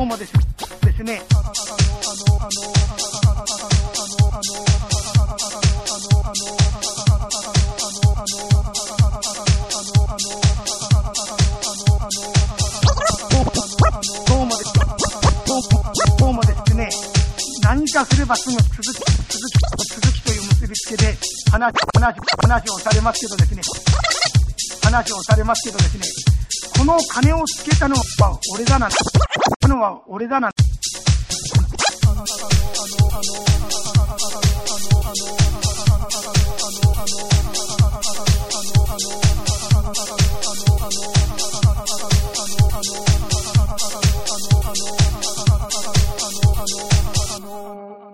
どうもですですね何かすればすぐ続き、続き、続きという結びあけで話あのあのあのあのあのあのあのあのあのあのあのあのあのあけあのあのあのあのあののののは俺だなんて。あの